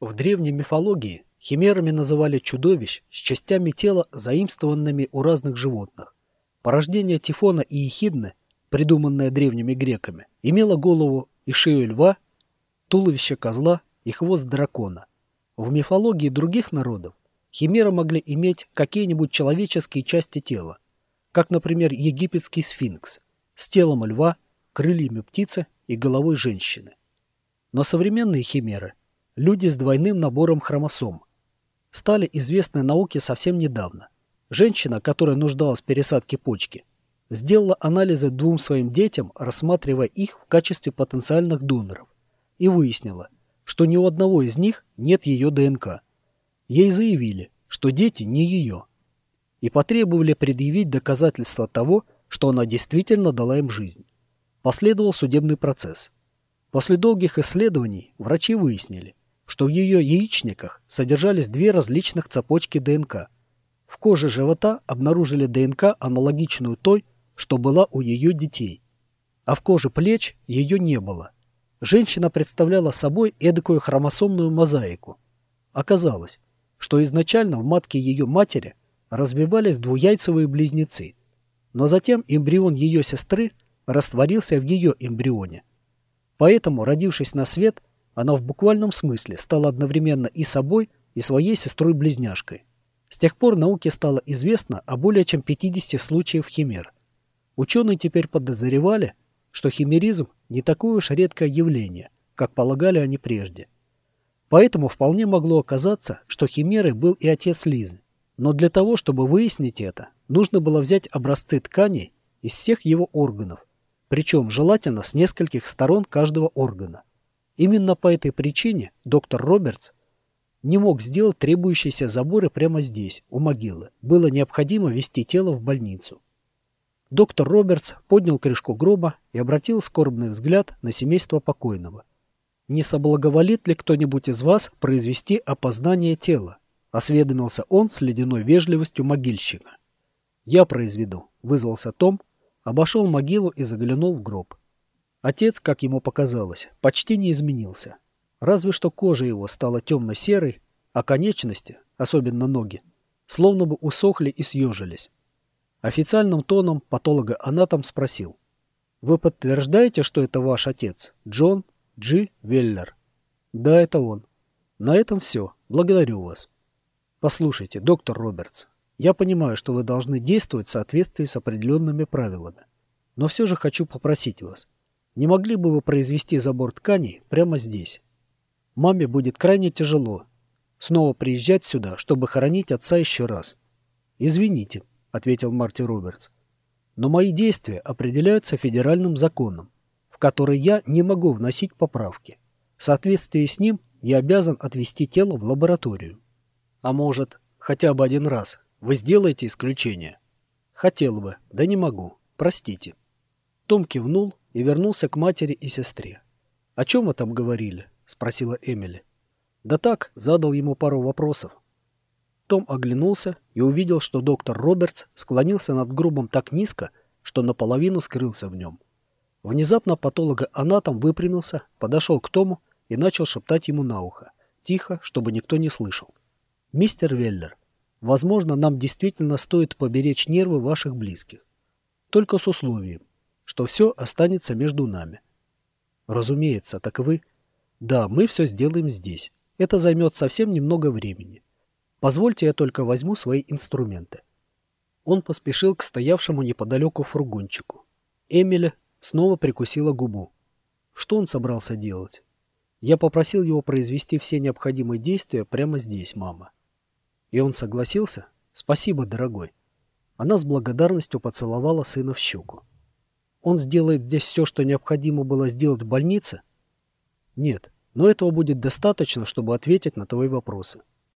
В древней мифологии химерами называли чудовищ с частями тела, заимствованными у разных животных. Порождение Тифона и Ехидны, придуманное древними греками, имело голову и шею льва, туловище козла и хвост дракона. В мифологии других народов химеры могли иметь какие-нибудь человеческие части тела, как, например, египетский сфинкс с телом льва, крыльями птицы и головой женщины. Но современные химеры – люди с двойным набором хромосом. Стали известны науке совсем недавно. Женщина, которая нуждалась в пересадке почки, сделала анализы двум своим детям, рассматривая их в качестве потенциальных доноров, и выяснила, что ни у одного из них нет ее ДНК. Ей заявили, что дети не ее, и потребовали предъявить доказательства того, что она действительно дала им жизнь. Последовал судебный процесс. После долгих исследований врачи выяснили, что в ее яичниках содержались две различных цепочки ДНК. В коже живота обнаружили ДНК, аналогичную той, что была у ее детей. А в коже плеч ее не было. Женщина представляла собой эдакую хромосомную мозаику. Оказалось, что изначально в матке ее матери развивались двуяйцевые близнецы, но затем эмбрион ее сестры растворился в ее эмбрионе. Поэтому, родившись на свет, она в буквальном смысле стала одновременно и собой, и своей сестрой-близняшкой. С тех пор науке стало известно о более чем 50 случаях химер. Ученые теперь подозревали, что химеризм не такое уж редкое явление, как полагали они прежде. Поэтому вполне могло оказаться, что химерой был и отец Лизы. Но для того, чтобы выяснить это, нужно было взять образцы тканей из всех его органов, причем желательно с нескольких сторон каждого органа. Именно по этой причине доктор Робертс не мог сделать требующиеся заборы прямо здесь, у могилы. Было необходимо вести тело в больницу. Доктор Робертс поднял крышку гроба и обратил скорбный взгляд на семейство покойного. «Не соблаговолит ли кто-нибудь из вас произвести опознание тела?» — осведомился он с ледяной вежливостью могильщика. «Я произведу», — вызвался Том, обошел могилу и заглянул в гроб. Отец, как ему показалось, почти не изменился. Разве что кожа его стала темно-серой, а конечности, особенно ноги, словно бы усохли и съежились. Официальным тоном патолога-анатом спросил. «Вы подтверждаете, что это ваш отец, Джон Джи Веллер?» «Да, это он. На этом все. Благодарю вас». Послушайте, доктор Робертс, я понимаю, что вы должны действовать в соответствии с определенными правилами. Но все же хочу попросить вас, не могли бы вы произвести забор тканей прямо здесь? Маме будет крайне тяжело снова приезжать сюда, чтобы хоронить отца еще раз. Извините, ответил Марти Робертс. Но мои действия определяются федеральным законом, в который я не могу вносить поправки. В соответствии с ним я обязан отвезти тело в лабораторию. А может, хотя бы один раз вы сделаете исключение? Хотел бы, да не могу. Простите. Том кивнул и вернулся к матери и сестре. «О чем вы там говорили?» — спросила Эмили. «Да так», — задал ему пару вопросов. Том оглянулся и увидел, что доктор Робертс склонился над гробом так низко, что наполовину скрылся в нем. Внезапно патолога-анатом выпрямился, подошел к Тому и начал шептать ему на ухо, тихо, чтобы никто не слышал. «Мистер Веллер, возможно, нам действительно стоит поберечь нервы ваших близких. Только с условием, что все останется между нами». «Разумеется, так вы...» «Да, мы все сделаем здесь. Это займет совсем немного времени. Позвольте я только возьму свои инструменты». Он поспешил к стоявшему неподалеку фургончику. Эмили снова прикусила губу. Что он собрался делать? Я попросил его произвести все необходимые действия прямо здесь, мама. И он согласился? Спасибо, дорогой. Она с благодарностью поцеловала сына в щеку. Он сделает здесь все, что необходимо было сделать в больнице? Нет, но этого будет достаточно, чтобы ответить на твои вопросы.